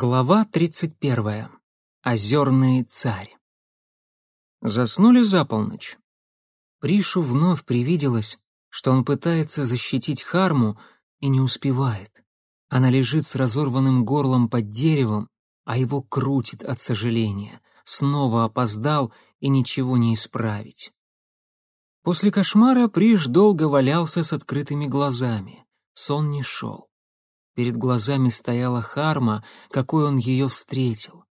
Глава 31. Озерный царь. Заснули за полночь. Пришу вновь привиделось, что он пытается защитить Харму и не успевает. Она лежит с разорванным горлом под деревом, а его крутит от сожаления. Снова опоздал и ничего не исправить. После кошмара Приш долго валялся с открытыми глазами. Сон не шел. Перед глазами стояла Харма, какой он ее встретил.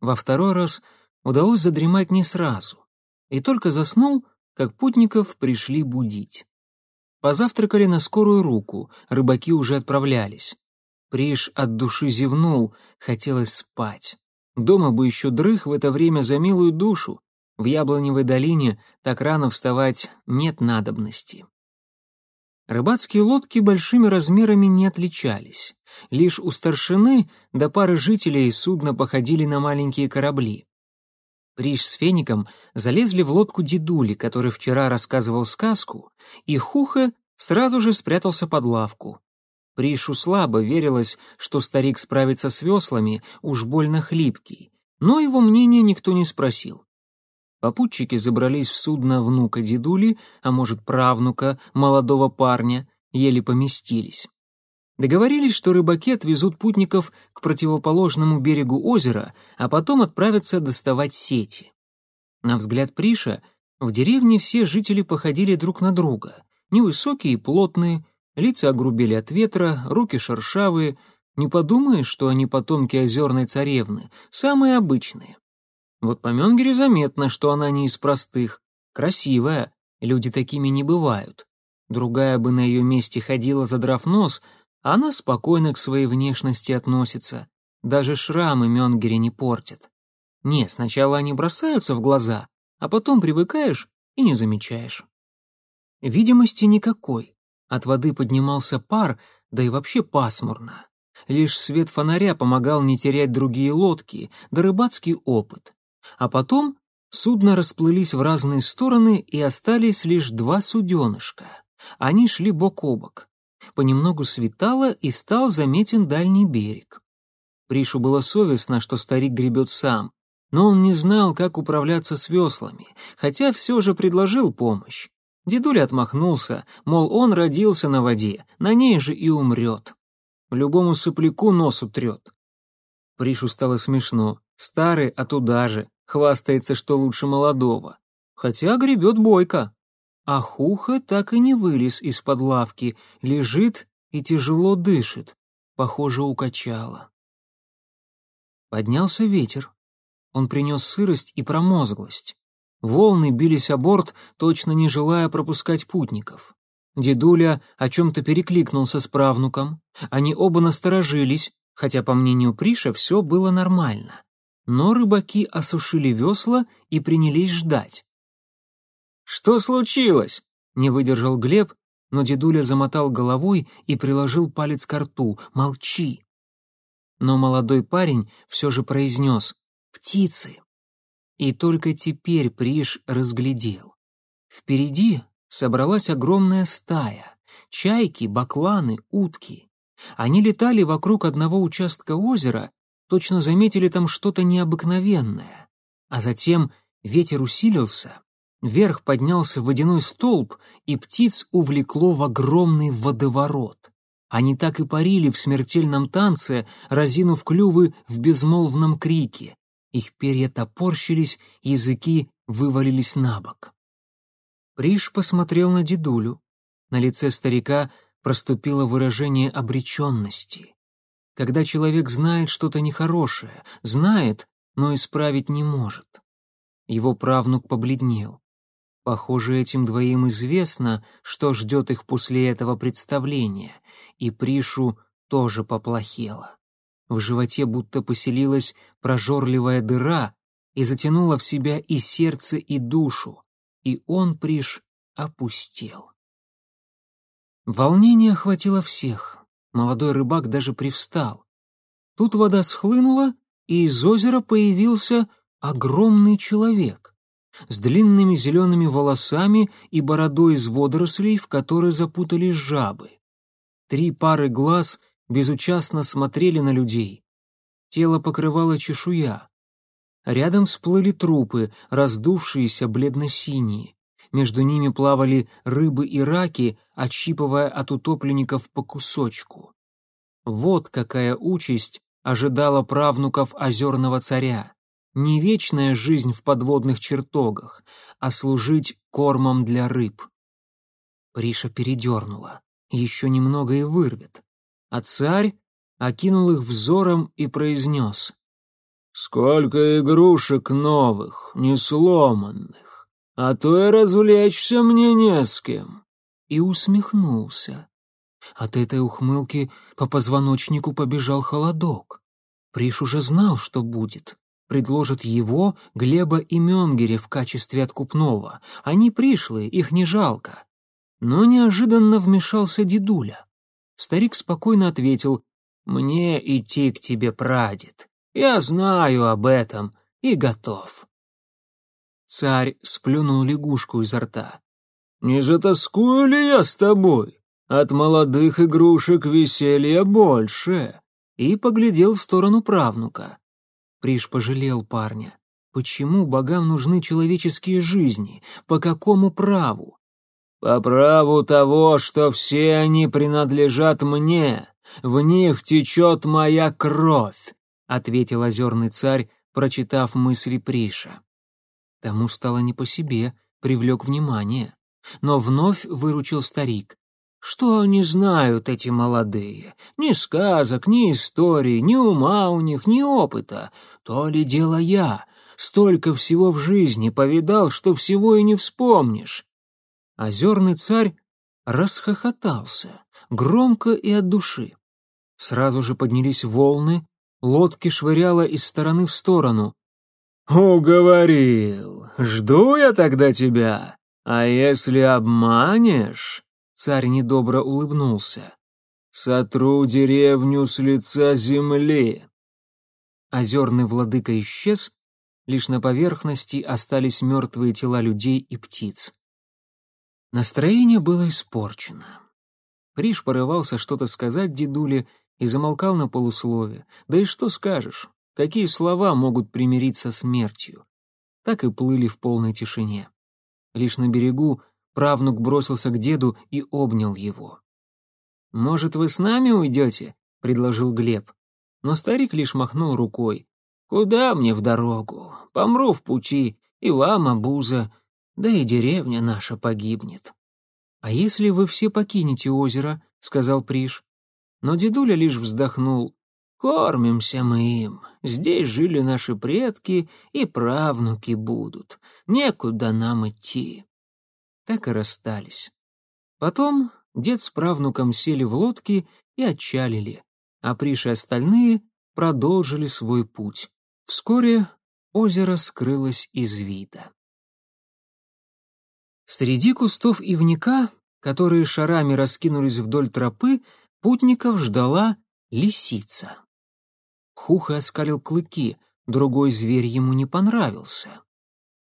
Во второй раз удалось задремать не сразу. И только заснул, как путников пришли будить. Позавтракали на скорую руку, рыбаки уже отправлялись. Приш от души зевнул, хотелось спать. Дома бы еще дрых в это время за милую душу. В Яблоневой долине так рано вставать нет надобности. Рыбацкие лодки большими размерами не отличались. Лишь у старшины до пары жителей судна походили на маленькие корабли. Приш с Феником залезли в лодку дедули, который вчера рассказывал сказку, и Хуха сразу же спрятался под лавку. Пришу слабо верилось, что старик справится с веслами, уж больно хлипкий, но его мнение никто не спросил. Попутчики забрались в судно внука дедули, а может правнука, молодого парня, еле поместились. Договорились, что рыбаки отвезут путников к противоположному берегу озера, а потом отправятся доставать сети. На взгляд Приша, в деревне все жители походили друг на друга. Невысокие и плотные, лица огрубели от ветра, руки шершавые. Не подумаешь, что они потомки озерной царевны, самые обычные. Вот по Мёнгере заметно, что она не из простых. Красивая, люди такими не бывают. Другая бы на ее месте ходила, задрав нос, а она спокойно к своей внешности относится. Даже шрамы Мёнгере не портят. Не, сначала они бросаются в глаза, а потом привыкаешь и не замечаешь. Видимости никакой. От воды поднимался пар, да и вообще пасмурно. Лишь свет фонаря помогал не терять другие лодки, да рыбацкий опыт. А потом судна расплылись в разные стороны и остались лишь два суденышка. Они шли бок о бок. Понемногу светало, и стал заметен дальний берег. Пришу было совестно, что старик гребет сам, но он не знал, как управляться с веслами, хотя все же предложил помощь. Дедуля отмахнулся, мол, он родился на воде, на ней же и умрет. Любому сопляку нос утрет. Пришу стало смешно. Старый, а туда же. Хвастается, что лучше молодого. Хотя гребет бойко. А Хуха так и не вылез из-под лавки, лежит и тяжело дышит. Похоже, укачало. Поднялся ветер. Он принес сырость и промозглость. Волны бились о борт, точно не желая пропускать путников. Дедуля о чем-то перекликнулся с правнуком. Они оба насторожились, хотя, по мнению Приша, все было нормально но рыбаки осушили весла и принялись ждать. «Что случилось?» — не выдержал Глеб, но дедуля замотал головой и приложил палец к рту. «Молчи!» Но молодой парень все же произнес «Птицы!» И только теперь Приш разглядел. Впереди собралась огромная стая — чайки, бакланы, утки. Они летали вокруг одного участка озера точно заметили там что-то необыкновенное. А затем ветер усилился, вверх поднялся водяной столб, и птиц увлекло в огромный водоворот. Они так и парили в смертельном танце, разинув клювы в безмолвном крике. Их перья топорщились, языки вывалились на бок. Приш посмотрел на дедулю. На лице старика проступило выражение обреченности когда человек знает что-то нехорошее, знает, но исправить не может. Его правнук побледнел. Похоже, этим двоим известно, что ждет их после этого представления, и Пришу тоже поплохело. В животе будто поселилась прожорливая дыра и затянула в себя и сердце, и душу, и он, Приш, опустел. Волнение охватило всех. Молодой рыбак даже привстал. Тут вода схлынула, и из озера появился огромный человек с длинными зелеными волосами и бородой из водорослей, в которые запутались жабы. Три пары глаз безучастно смотрели на людей. тело покрывало чешуя. Рядом всплыли трупы, раздувшиеся бледно-синие. Между ними плавали рыбы и раки, отщипывая от утопленников по кусочку. Вот какая участь ожидала правнуков озерного царя. Не вечная жизнь в подводных чертогах, а служить кормом для рыб. Приша передернула. Еще немного и вырвет. А царь окинул их взором и произнес. «Сколько игрушек новых, не сломанных, а то и развлечься мне не с кем». И усмехнулся. От этой ухмылки по позвоночнику побежал холодок. Приш уже знал, что будет. Предложат его, Глеба и Менгере в качестве откупного. Они пришлые, их не жалко. Но неожиданно вмешался дедуля. Старик спокойно ответил, «Мне идти к тебе, прадед. Я знаю об этом и готов». Царь сплюнул лягушку изо рта. «Не затаскую ли я с тобой? От молодых игрушек веселья больше. И поглядел в сторону правнука. Приш пожалел парня. Почему богам нужны человеческие жизни? По какому праву? По праву того, что все они принадлежат мне. В них течет моя кровь, ответил озерный царь, прочитав мысли Приша. Тому стало не по себе, привлек внимание. Но вновь выручил старик. Что они знают, эти молодые? Ни сказок, ни истории, ни ума у них, ни опыта. То ли дело я. Столько всего в жизни повидал, что всего и не вспомнишь. Озерный царь расхохотался, громко и от души. Сразу же поднялись волны, лодки швыряло из стороны в сторону. «Уговорил! Жду я тогда тебя! А если обманешь...» Царь недобро улыбнулся. «Сотру деревню с лица земли!» Озерный владыка исчез, лишь на поверхности остались мертвые тела людей и птиц. Настроение было испорчено. Приш порывался что-то сказать дедуле и замолкал на полуслове. Да и что скажешь? Какие слова могут примириться с смертью? Так и плыли в полной тишине. Лишь на берегу Правнук бросился к деду и обнял его. «Может, вы с нами уйдете?» — предложил Глеб. Но старик лишь махнул рукой. «Куда мне в дорогу? Помру в пути, и вам обуза, да и деревня наша погибнет». «А если вы все покинете озеро?» — сказал Приш. Но дедуля лишь вздохнул. «Кормимся мы им. Здесь жили наши предки, и правнуки будут. Некуда нам идти» так и расстались. Потом дед с правнуком сели в лодки и отчалили, а Приш и остальные продолжили свой путь. Вскоре озеро скрылось из вида. Среди кустов ивника, которые шарами раскинулись вдоль тропы, путников ждала лисица. Хуха оскалил клыки, другой зверь ему не понравился.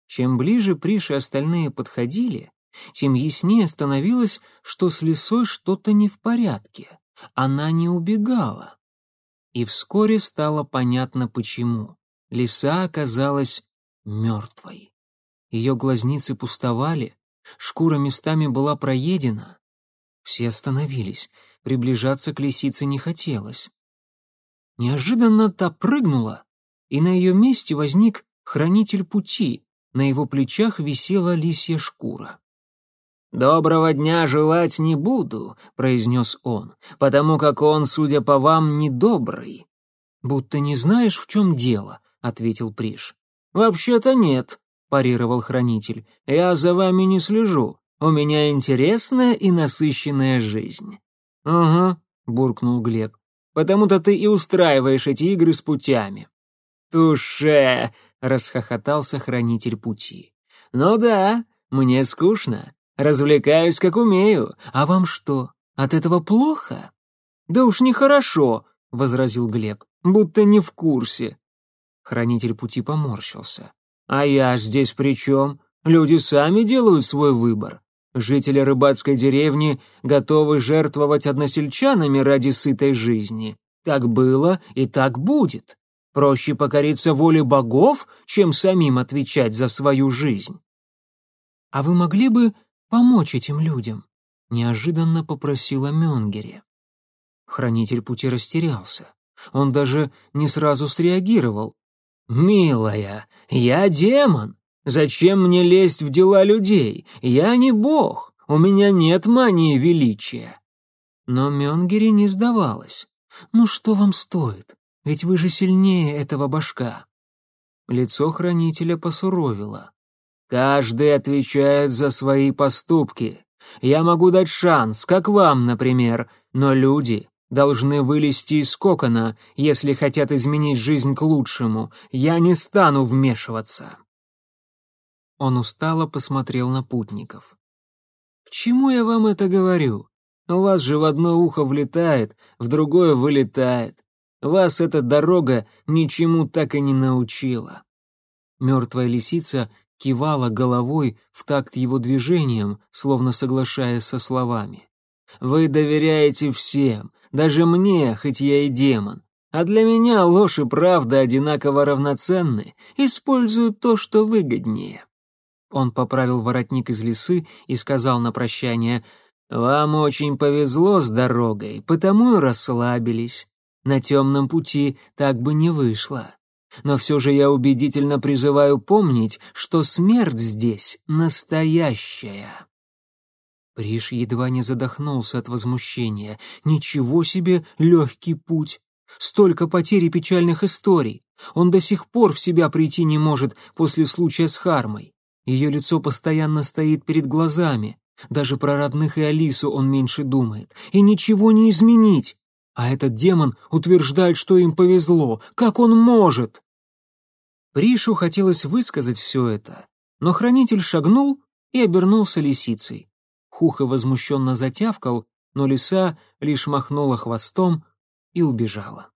Чем ближе Приш и остальные подходили, тем яснее становилось, что с лисой что-то не в порядке. Она не убегала. И вскоре стало понятно, почему. Лиса оказалась мертвой. Ее глазницы пустовали, шкура местами была проедена. Все остановились, приближаться к лисице не хотелось. Неожиданно та прыгнула, и на ее месте возник хранитель пути, на его плечах висела лисья шкура. «Доброго дня желать не буду», — произнес он, «потому как он, судя по вам, недобрый». «Будто не знаешь, в чем дело», — ответил Приш. «Вообще-то нет», — парировал хранитель. «Я за вами не слежу. У меня интересная и насыщенная жизнь». «Угу», — буркнул Глеб. «Потому-то ты и устраиваешь эти игры с путями». «Туше!» — расхохотался хранитель пути. «Ну да, мне скучно. Развлекаюсь, как умею. А вам что, от этого плохо? Да уж нехорошо, возразил Глеб, будто не в курсе. Хранитель пути поморщился. А я здесь при чем? Люди сами делают свой выбор. Жители рыбацкой деревни готовы жертвовать односельчанами ради сытой жизни. Так было и так будет. Проще покориться воле богов, чем самим отвечать за свою жизнь. А вы могли бы помочь этим людям? Неожиданно попросила Мёнгере. Хранитель пути растерялся. Он даже не сразу среагировал. «Милая, я демон. Зачем мне лезть в дела людей? Я не бог. У меня нет мании величия». Но Мёнгери не сдавалась. «Ну что вам стоит? Ведь вы же сильнее этого башка». Лицо хранителя посуровило. «Каждый отвечает за свои поступки. Я могу дать шанс, как вам, например, но люди должны вылезти из кокона, если хотят изменить жизнь к лучшему. Я не стану вмешиваться». Он устало посмотрел на путников. «К чему я вам это говорю? У вас же в одно ухо влетает, в другое вылетает. Вас эта дорога ничему так и не научила». Мертвая лисица кивала головой в такт его движениям, словно соглашаясь со словами. «Вы доверяете всем, даже мне, хоть я и демон. А для меня ложь и правда одинаково равноценны, использую то, что выгоднее». Он поправил воротник из лисы и сказал на прощание, «Вам очень повезло с дорогой, потому и расслабились. На темном пути так бы не вышло. Но все же я убедительно призываю помнить, что смерть здесь настоящая». Приш едва не задохнулся от возмущения. «Ничего себе легкий путь! Столько потерь печальных историй! Он до сих пор в себя прийти не может после случая с Хармой. Ее лицо постоянно стоит перед глазами. Даже про родных и Алису он меньше думает. И ничего не изменить. А этот демон утверждает, что им повезло. Как он может? Пришу хотелось высказать все это, но хранитель шагнул и обернулся лисицей. Хуха возмущенно затявкал, но лиса лишь махнула хвостом и убежала.